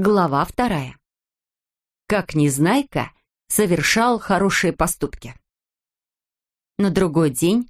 Глава вторая. Как Незнайка совершал хорошие поступки. На другой день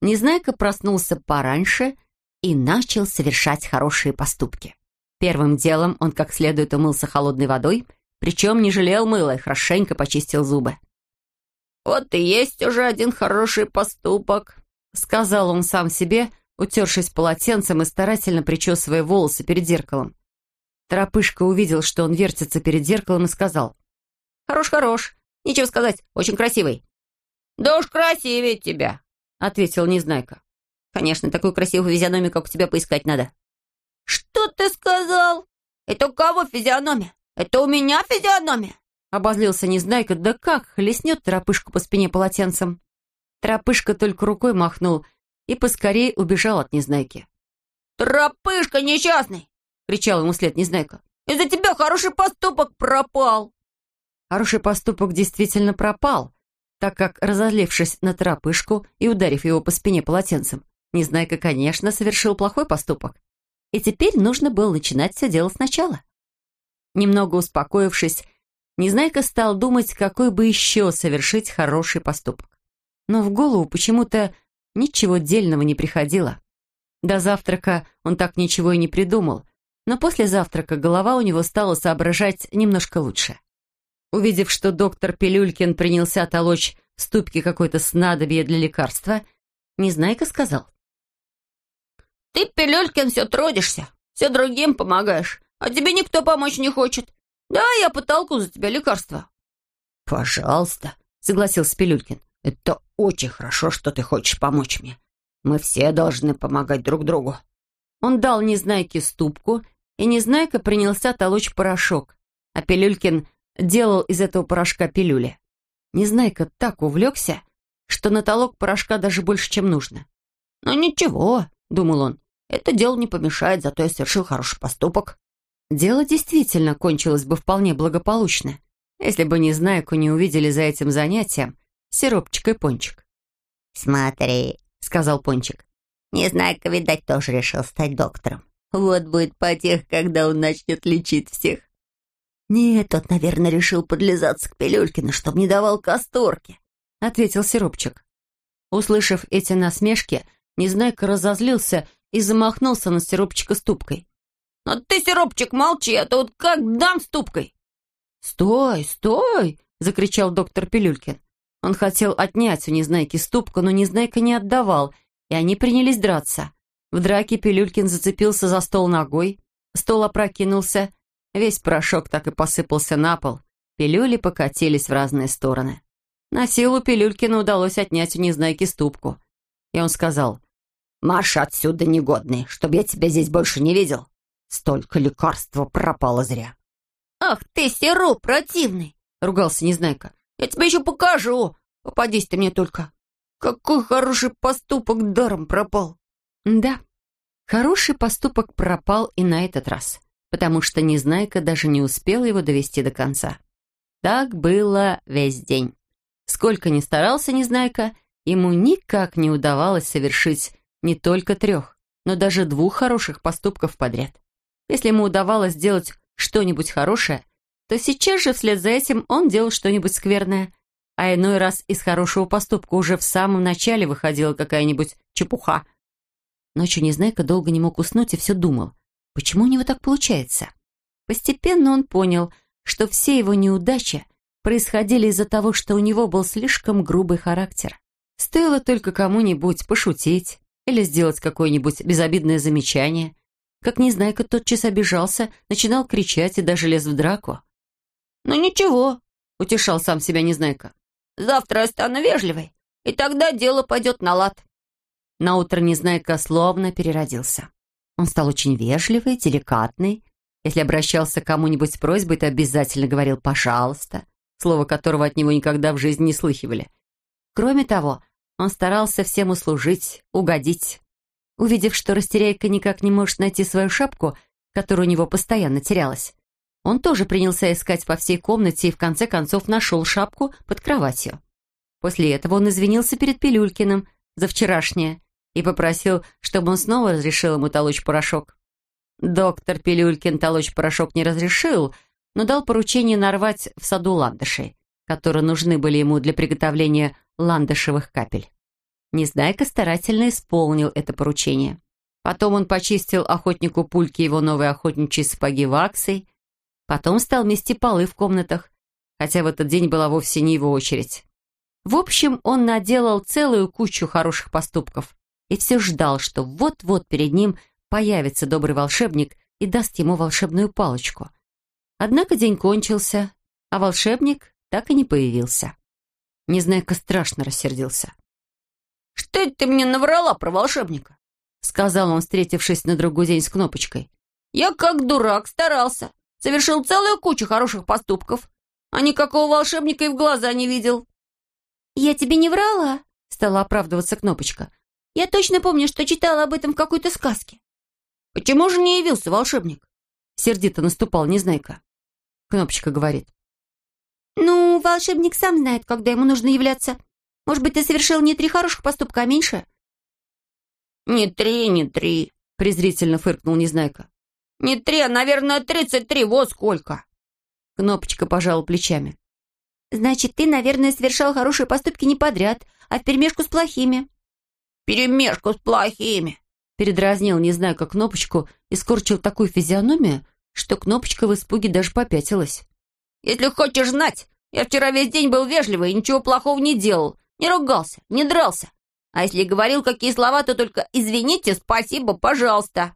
Незнайка проснулся пораньше и начал совершать хорошие поступки. Первым делом он как следует умылся холодной водой, причем не жалел мыла и хорошенько почистил зубы. «Вот и есть уже один хороший поступок», — сказал он сам себе, утершись полотенцем и старательно причесывая волосы перед зеркалом. Торопышка увидел, что он вертится перед зеркалом и сказал. «Хорош-хорош. Нечего сказать. Очень красивый». «Да уж красивее тебя», — ответил Незнайка. «Конечно, такую красивую физиономию, как у тебя, поискать надо». «Что ты сказал? Это у кого физиономия? Это у меня физиономия?» Обозлился Незнайка. Да как, хлестнет торопышку по спине полотенцем. Торопышка только рукой махнул и поскорее убежал от Незнайки. «Торопышка несчастный! — кричал ему след Незнайка. «Из-за тебя хороший поступок пропал!» Хороший поступок действительно пропал, так как, разозлившись на тропышку и ударив его по спине полотенцем, Незнайка, конечно, совершил плохой поступок. И теперь нужно было начинать все дело сначала. Немного успокоившись, Незнайка стал думать, какой бы еще совершить хороший поступок. Но в голову почему-то ничего дельного не приходило. До завтрака он так ничего и не придумал — но после завтрака голова у него стала соображать немножко лучше. Увидев, что доктор Пилюлькин принялся толочь в ступке какое-то снадобье для лекарства, Незнайка сказал. «Ты, Пилюлькин, все трудишься, все другим помогаешь, а тебе никто помочь не хочет. Да, я потолку за тебя лекарство». «Пожалуйста», — согласился Пилюлькин. «Это очень хорошо, что ты хочешь помочь мне. Мы все должны помогать друг другу». Он дал Незнайке ступку и Незнайка принялся толочь порошок, а Пилюлькин делал из этого порошка пилюли. Незнайка так увлекся, что натолок порошка даже больше, чем нужно. «Ну ничего», — думал он, — «это дело не помешает, зато я совершил хороший поступок». Дело действительно кончилось бы вполне благополучно, если бы Незнайку не увидели за этим занятием сиропчик и пончик. «Смотри», — сказал пончик, — «Незнайка, видать, тоже решил стать доктором. Вот будет потех, когда он начнет лечить всех. Нет, тот, наверное, решил подлизаться к Пилюлькину, чтобы не давал касторки, — ответил Сиропчик. Услышав эти насмешки, Незнайка разозлился и замахнулся на Сиропчика ступкой. «Но ты, Сиропчик, молчи, а то вот как дам ступкой!» «Стой, стой!» — закричал доктор Пилюлькин. Он хотел отнять у Незнайки ступку, но Незнайка не отдавал, и они принялись драться. В драке Пилюлькин зацепился за стол ногой, стол опрокинулся, весь порошок так и посыпался на пол, пилюли покатились в разные стороны. На силу Пилюлькину удалось отнять у Незнайки ступку. И он сказал, «Марш отсюда, негодный, чтобы я тебя здесь больше не видел. Столько лекарства пропало зря». «Ах ты, серу противный!» — ругался Незнайка. «Я тебе еще покажу. Попадись ты мне только. Какой хороший поступок даром пропал!» Да, Хороший поступок пропал и на этот раз, потому что Незнайка даже не успел его довести до конца. Так было весь день. Сколько ни старался Незнайка, ему никак не удавалось совершить не только трех, но даже двух хороших поступков подряд. Если ему удавалось сделать что-нибудь хорошее, то сейчас же вслед за этим он делал что-нибудь скверное, а иной раз из хорошего поступка уже в самом начале выходила какая-нибудь чепуха – Ночью Незнайка долго не мог уснуть и все думал, почему у него так получается. Постепенно он понял, что все его неудачи происходили из-за того, что у него был слишком грубый характер. Стоило только кому-нибудь пошутить или сделать какое-нибудь безобидное замечание, как Незнайка тотчас обижался, начинал кричать и даже лез в драку. «Ну ничего», — утешал сам себя Незнайка. «Завтра я стану вежливой, и тогда дело пойдет на лад». Наутро Незнайка словно переродился. Он стал очень вежливый, деликатный. Если обращался к кому-нибудь с просьбой, то обязательно говорил «пожалуйста», слово которого от него никогда в жизни не слыхивали. Кроме того, он старался всем услужить, угодить. Увидев, что Растеряйка никак не может найти свою шапку, которая у него постоянно терялась, он тоже принялся искать по всей комнате и в конце концов нашел шапку под кроватью. После этого он извинился перед Пилюлькиным за вчерашнее и попросил, чтобы он снова разрешил ему толочь порошок. Доктор Пилюлькин толочь порошок не разрешил, но дал поручение нарвать в саду ландышей, которые нужны были ему для приготовления ландышевых капель. Незнайка старательно исполнил это поручение. Потом он почистил охотнику пульки его новые охотничьи сапоги ваксой, потом стал мести полы в комнатах, хотя в этот день была вовсе не его очередь. В общем, он наделал целую кучу хороших поступков и все ждал, что вот-вот перед ним появится добрый волшебник и даст ему волшебную палочку. Однако день кончился, а волшебник так и не появился. Незнайка страшно рассердился. «Что это ты мне наврала про волшебника?» Сказал он, встретившись на другой день с Кнопочкой. «Я как дурак старался. Совершил целую кучу хороших поступков, а никакого волшебника и в глаза не видел». «Я тебе не врала?» — стала оправдываться Кнопочка. «Я точно помню, что читала об этом в какой-то сказке». «Почему же не явился волшебник?» Сердито наступал Незнайка. Кнопочка говорит. «Ну, волшебник сам знает, когда ему нужно являться. Может быть, ты совершил не три хороших поступка, а меньше?» «Не три, не три», — презрительно фыркнул Незнайка. «Не три, а, наверное, тридцать три, вот сколько!» Кнопочка пожала плечами. «Значит, ты, наверное, совершал хорошие поступки не подряд, а вперемешку с плохими». «Перемешку с плохими», — передразнил Незнайка Кнопочку и скорчил такую физиономию, что Кнопочка в испуге даже попятилась. «Если хочешь знать, я вчера весь день был вежливый и ничего плохого не делал. Не ругался, не дрался. А если говорил какие слова, то только «извините», «спасибо», «пожалуйста».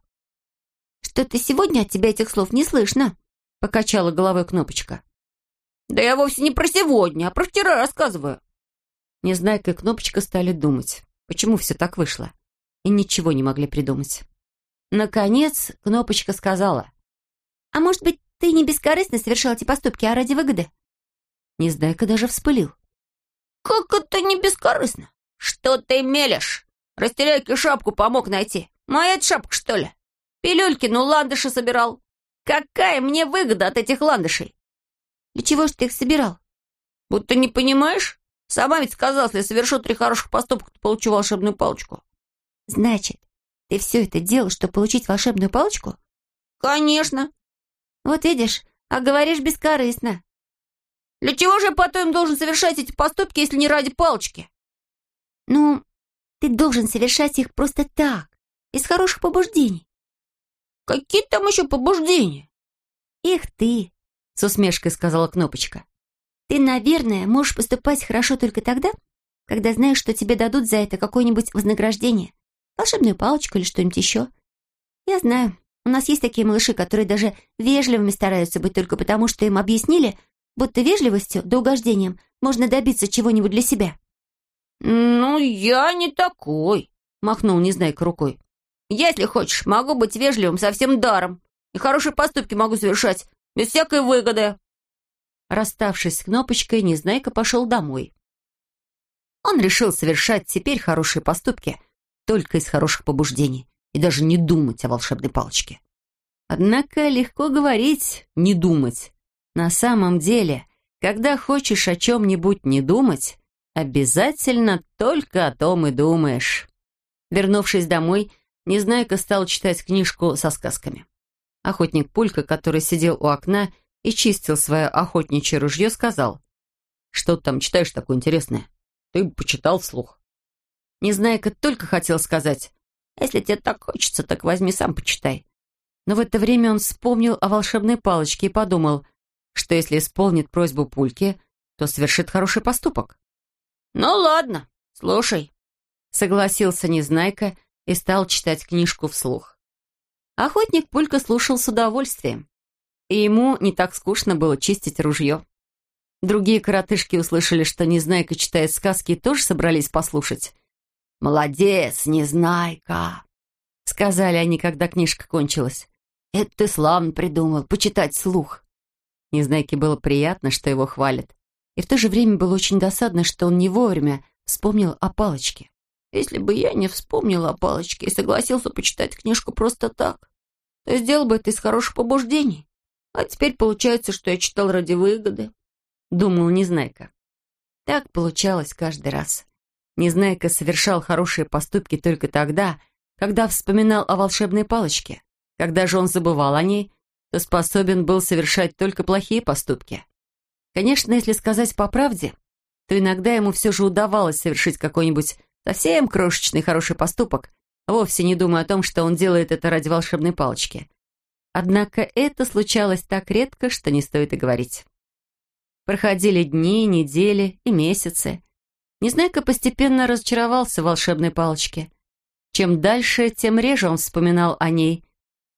«Что-то сегодня от тебя этих слов не слышно», — покачала головой Кнопочка. «Да я вовсе не про сегодня, а про вчера рассказываю». Незнайка и Кнопочка стали думать, почему все так вышло, и ничего не могли придумать. Наконец Кнопочка сказала. «А может быть, ты не бескорыстно совершал эти поступки, а ради выгоды?» Незнайка даже вспылил. «Как это не бескорыстно? Что ты мелешь? Растеряйки шапку помог найти. Моя это шапка, что ли? Пилюльки, ну ландыши собирал. Какая мне выгода от этих ландышей?» «Для чего ж ты их собирал?» «Будто не понимаешь? Сама ведь сказала, если совершу три хороших поступка, то получу волшебную палочку». «Значит, ты все это делал, чтобы получить волшебную палочку?» «Конечно. Вот видишь, а говоришь бескорыстно. Для чего же я потом должен совершать эти поступки, если не ради палочки? Ну, ты должен совершать их просто так, из хороших побуждений. Какие там еще побуждения? Их ты, с усмешкой сказала Кнопочка. Ты, наверное, можешь поступать хорошо только тогда, когда знаешь, что тебе дадут за это какое-нибудь вознаграждение. Волшебную палочку или что-нибудь еще. Я знаю, у нас есть такие малыши, которые даже вежливыми стараются быть только потому, что им объяснили, будто вежливостью да угождением можно добиться чего-нибудь для себя. «Ну, я не такой», — махнул Незнайка рукой. «Если хочешь, могу быть вежливым совсем даром, и хорошие поступки могу совершать, без всякой выгоды». Расставшись с Кнопочкой, Незнайка пошел домой. Он решил совершать теперь хорошие поступки только из хороших побуждений и даже не думать о волшебной палочке. Однако легко говорить «не думать». На самом деле, когда хочешь о чем-нибудь не думать, обязательно только о том и думаешь. Вернувшись домой, Незнайка стал читать книжку со сказками. Охотник Пулька, который сидел у окна и чистил свое охотничье ружье, сказал, «Что ты там читаешь такое интересное? Ты бы почитал вслух». Незнайка только хотел сказать, если тебе так хочется, так возьми сам почитай. Но в это время он вспомнил о волшебной палочке и подумал, что если исполнит просьбу Пульки, то совершит хороший поступок. «Ну ладно, слушай», — согласился Незнайка и стал читать книжку вслух. Охотник Пулька слушал с удовольствием, и ему не так скучно было чистить ружье. Другие коротышки услышали, что Незнайка читает сказки и тоже собрались послушать. «Молодец, Незнайка!» — сказали они, когда книжка кончилась. «Это ты славно придумал, почитать слух». Незнайке было приятно, что его хвалят. И в то же время было очень досадно, что он не вовремя вспомнил о палочке. «Если бы я не вспомнил о палочке и согласился почитать книжку просто так, то сделал бы это из хороших побуждений. А теперь получается, что я читал ради выгоды», — думал Незнайка. Так получалось каждый раз. Незнайка совершал хорошие поступки только тогда, когда вспоминал о волшебной палочке, Когда же он забывал о ней, то способен был совершать только плохие поступки. Конечно, если сказать по правде, то иногда ему все же удавалось совершить какой-нибудь совсем крошечный хороший поступок, вовсе не думая о том, что он делает это ради волшебной палочки. Однако это случалось так редко, что не стоит и говорить. Проходили дни, недели и месяцы. Незнайка постепенно разочаровался в волшебной палочке. Чем дальше, тем реже он вспоминал о ней.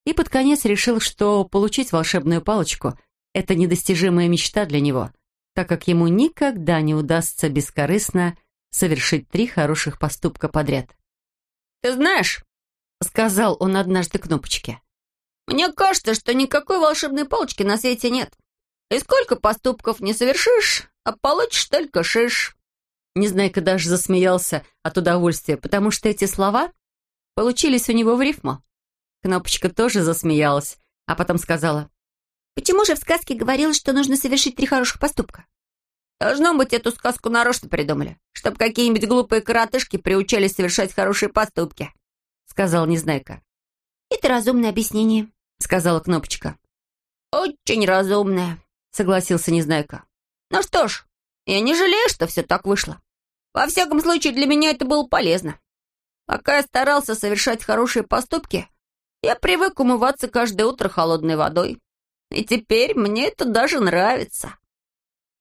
И под конец решил, что получить волшебную палочку — это недостижимая мечта для него, так как ему никогда не удастся бескорыстно совершить три хороших поступка подряд. «Ты знаешь», — сказал он однажды кнопочке, «мне кажется, что никакой волшебной палочки на свете нет. И сколько поступков не совершишь, а получишь только шиш». Незнайка даже засмеялся от удовольствия, потому что эти слова получились у него в рифму. Кнопочка тоже засмеялась, а потом сказала, «Почему же в сказке говорилось, что нужно совершить три хороших поступка?» Должно быть, эту сказку нарочно придумали, чтобы какие-нибудь глупые коротышки приучались совершать хорошие поступки», — сказал Незнайка. «Это разумное объяснение», — сказала Кнопочка. «Очень разумное», — согласился Незнайка. «Ну что ж, я не жалею, что все так вышло. Во всяком случае, для меня это было полезно. Пока я старался совершать хорошие поступки, я привык умываться каждое утро холодной водой. И теперь мне это даже нравится».